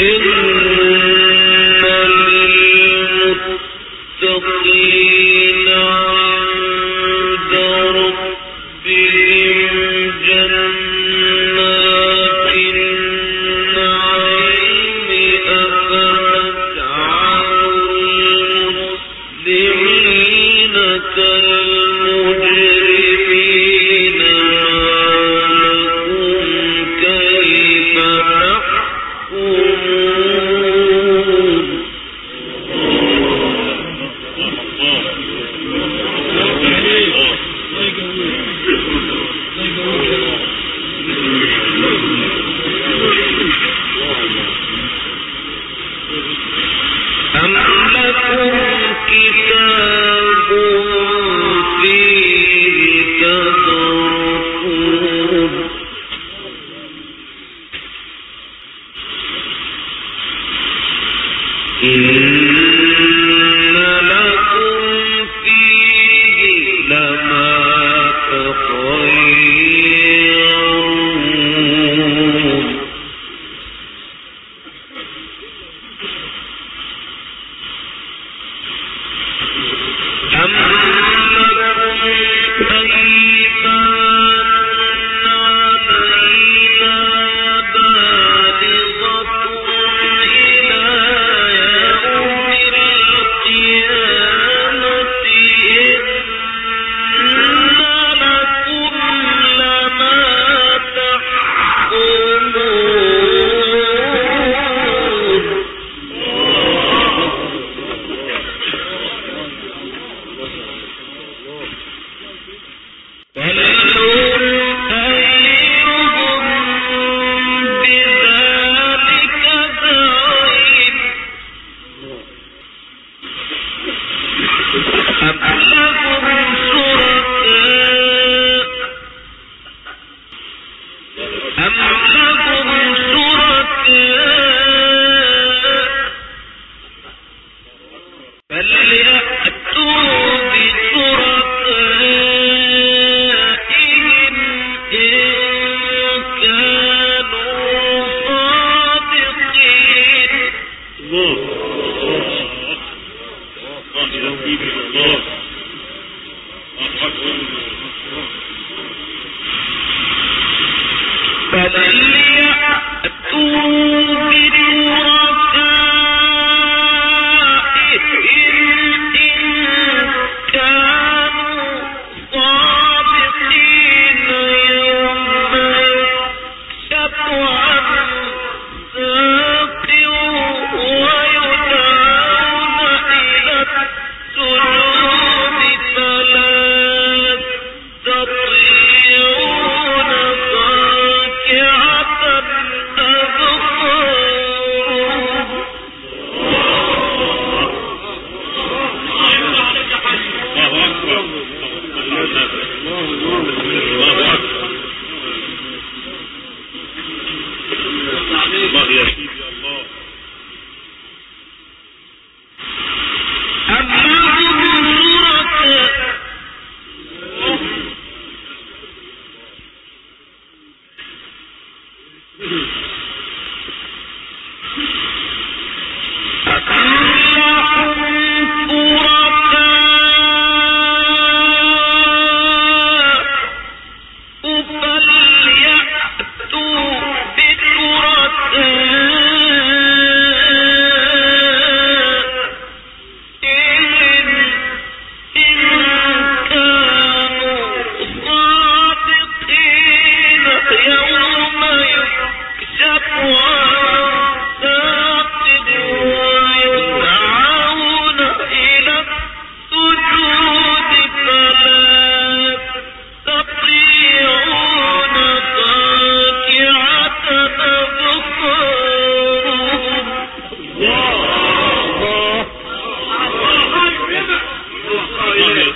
إن للمتقين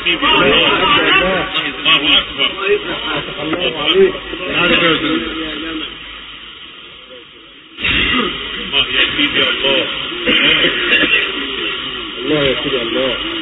نصيبي الله يا الله الله يا الله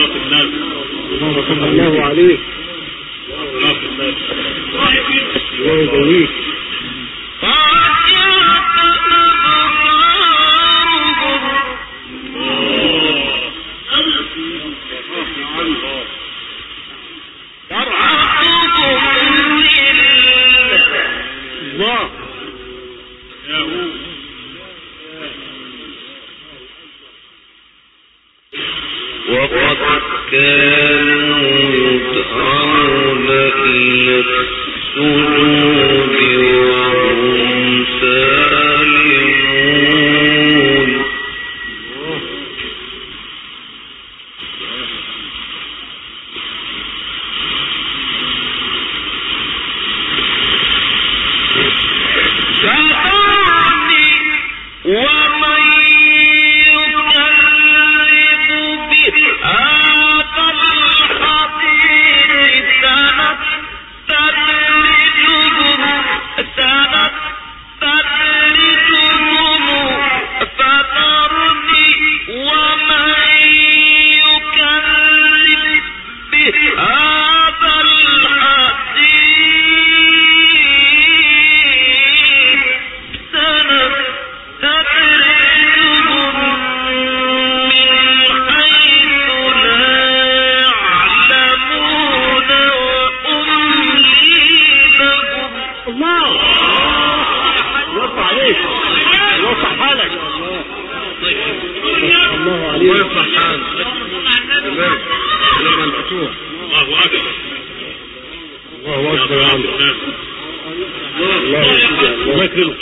ولاة الناس اللهم صل الله عليه. ولاة الناس الله يقويك ما يصح هذا الفتوح الله أكبر. الله أكبر يا عم. الله أكبر.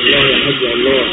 الله يا حج الله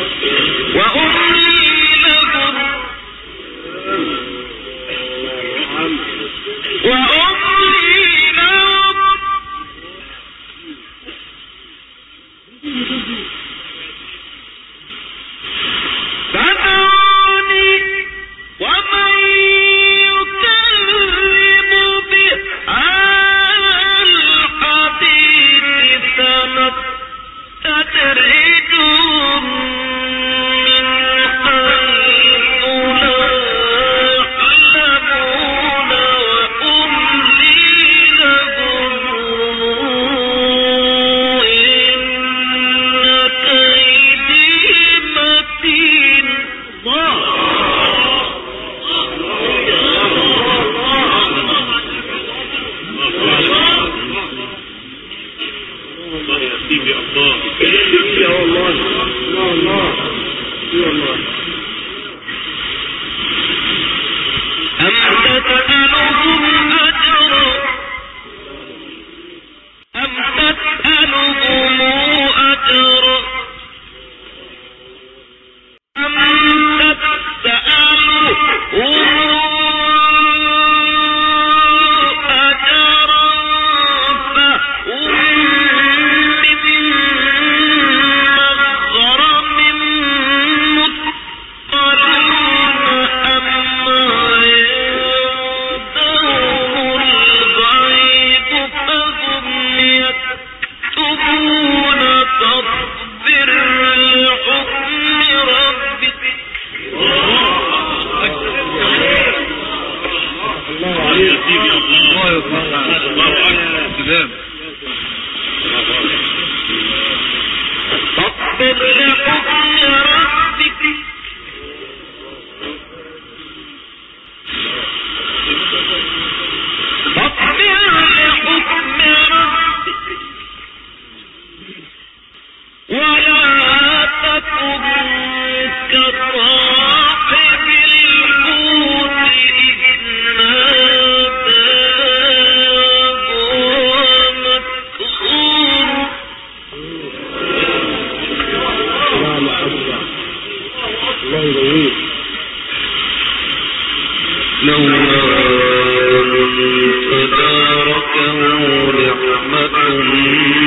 نعمة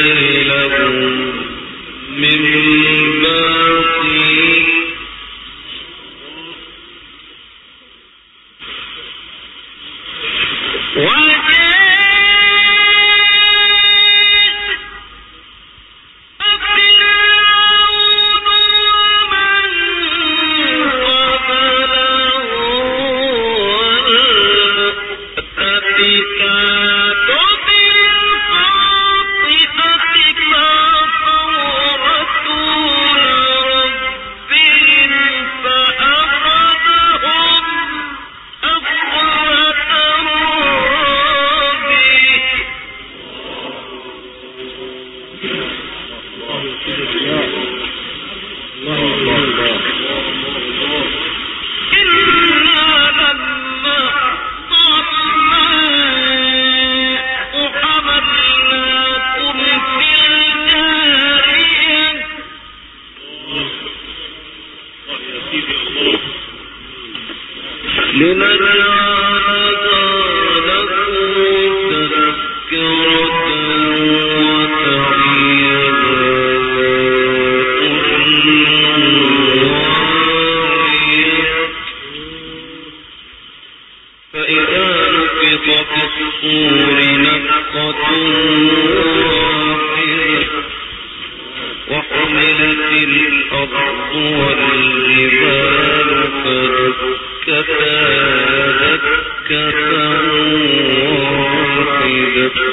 تري لهم من الأرض والجبال فدكتا دكة واحدة.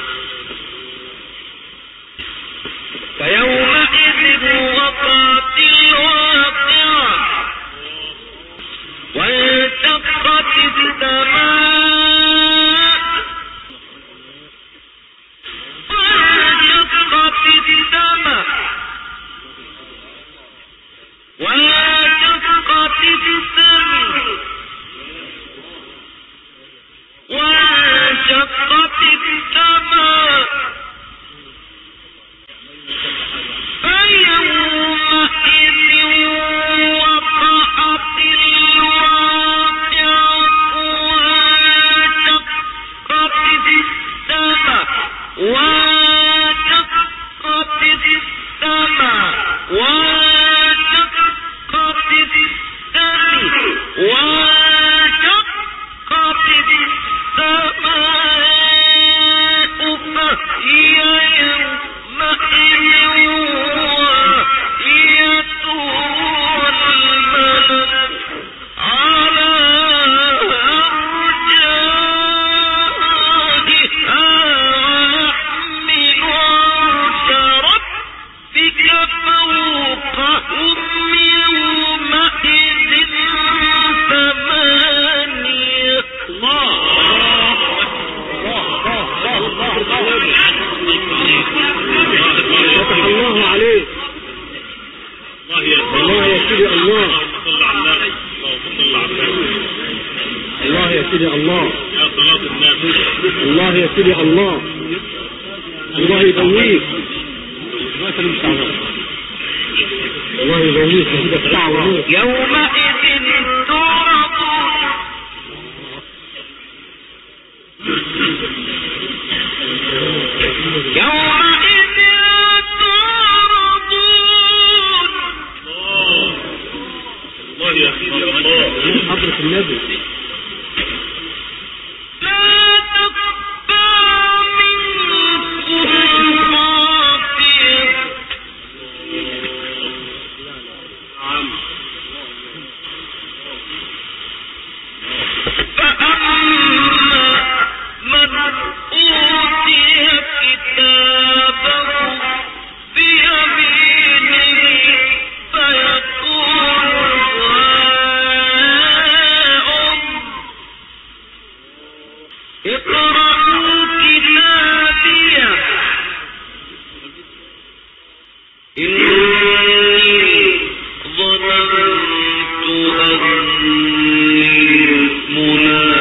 أني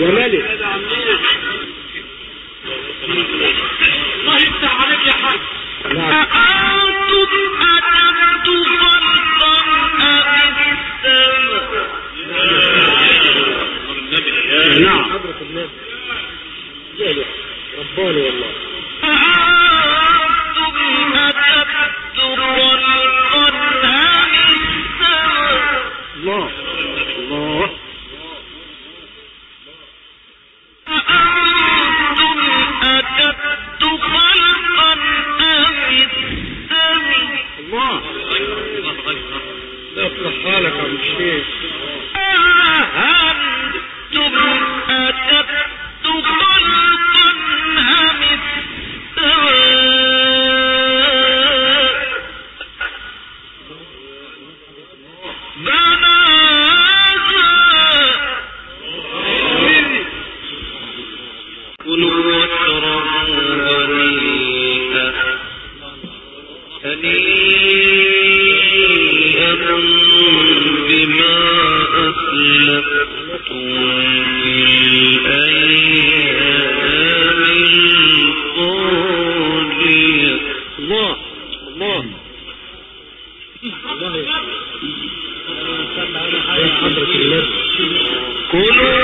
يا Uno.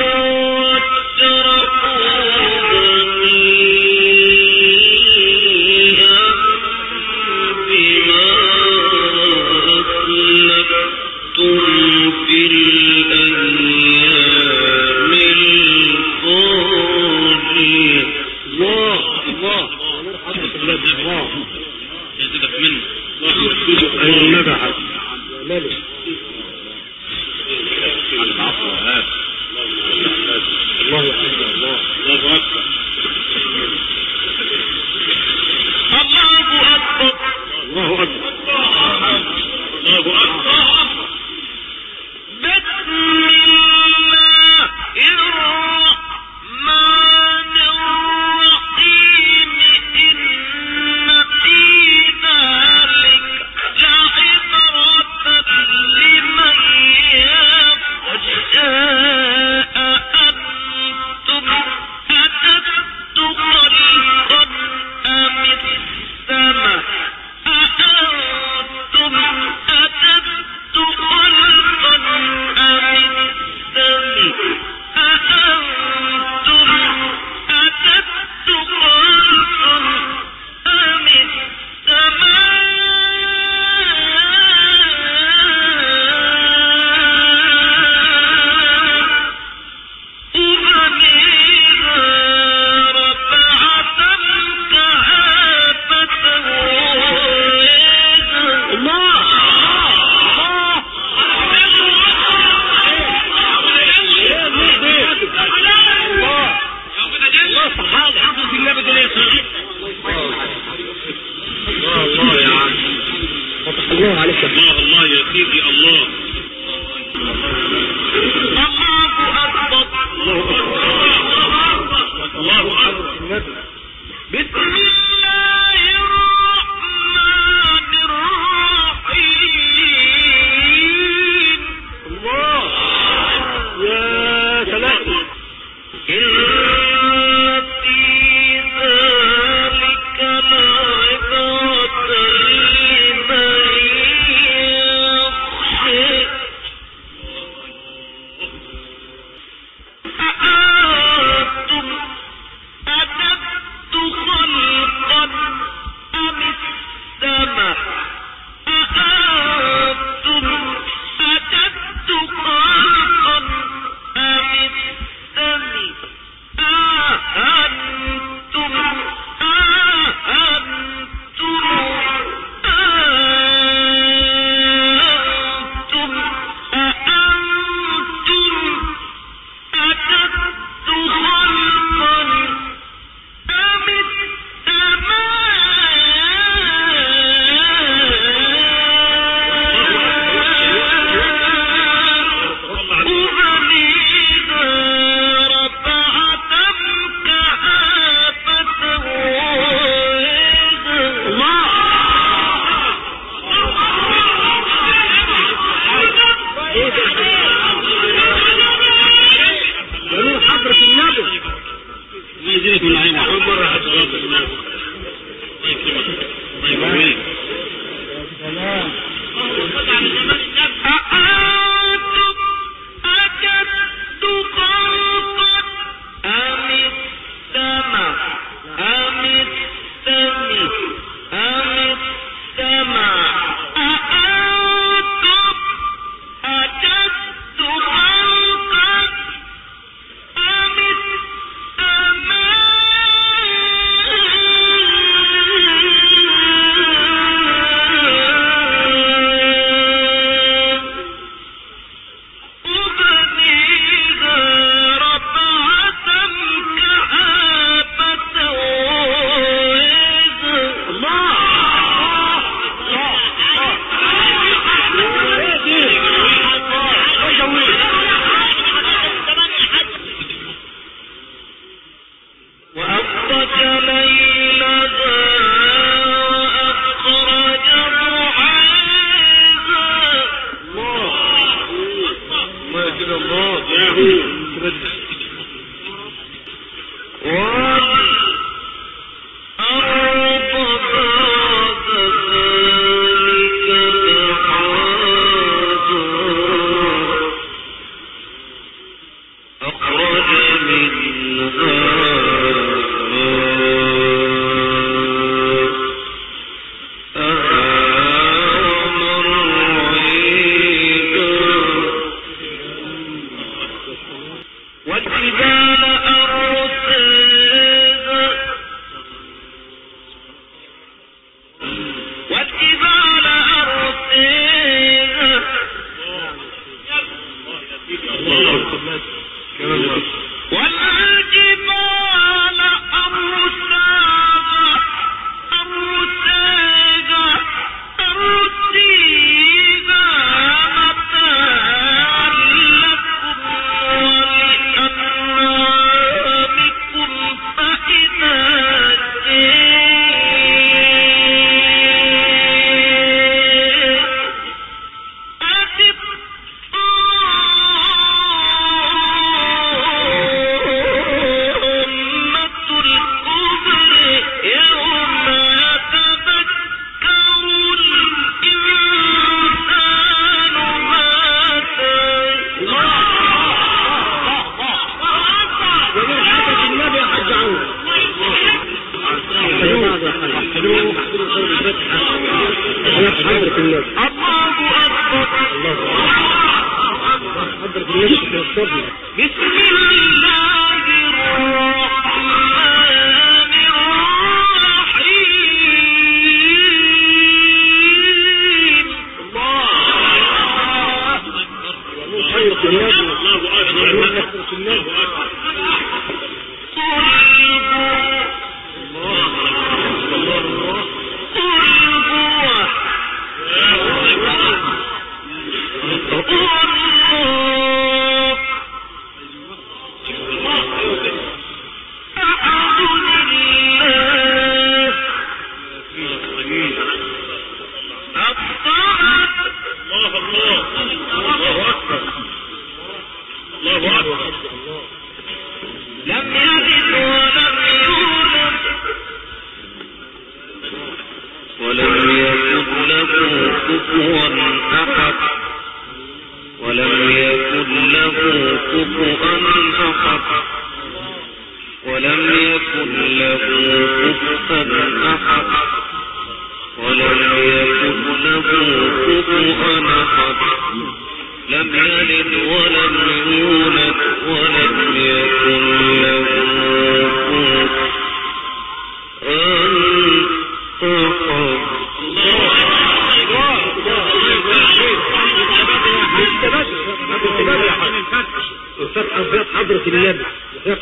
حضرة النبي.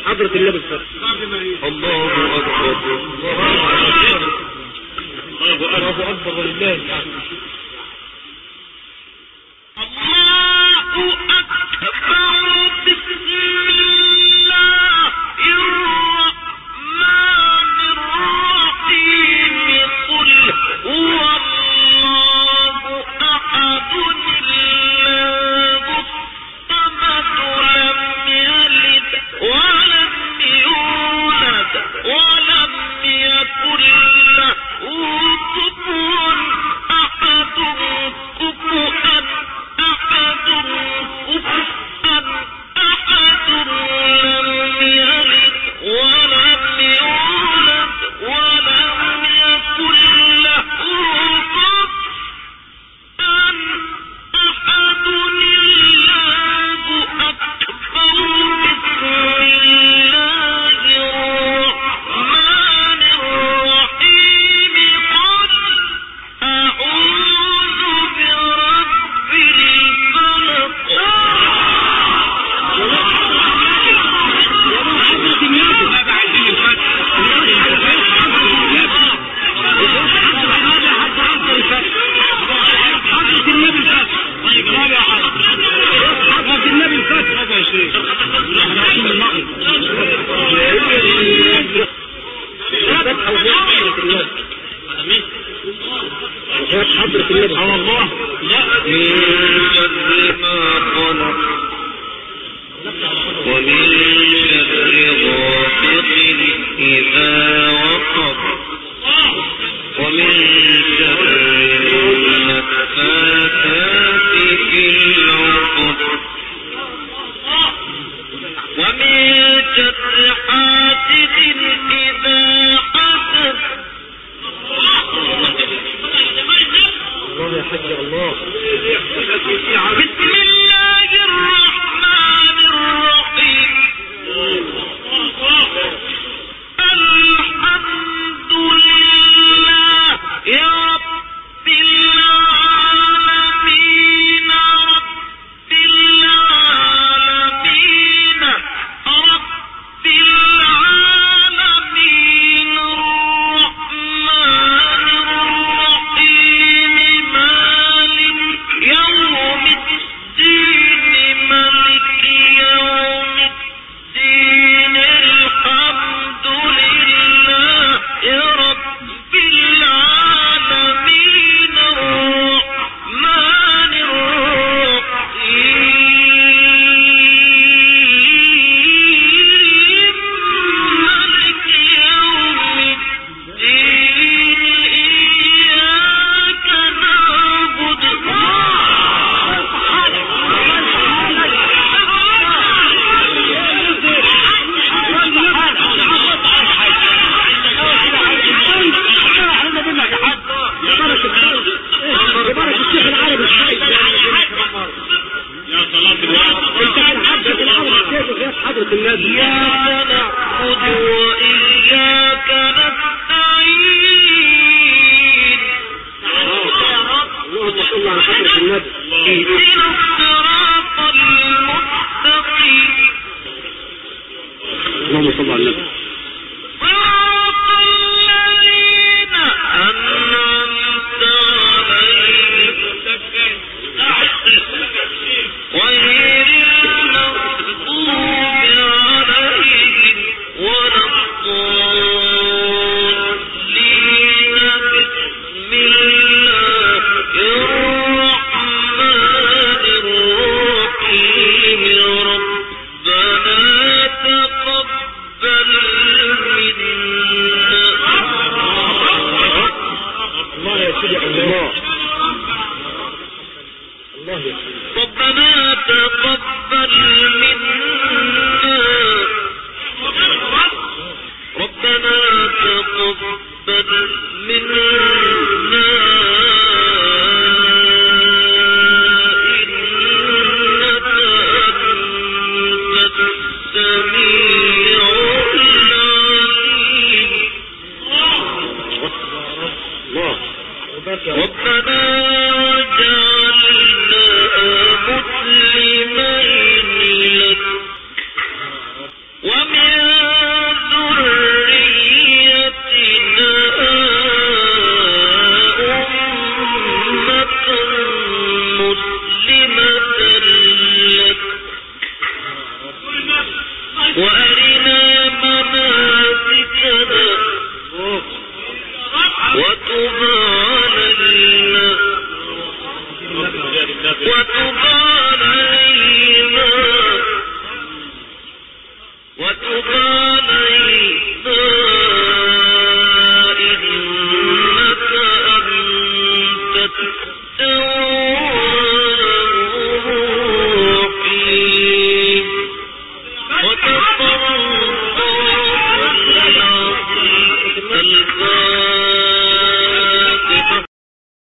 حضرة النبي. الفتح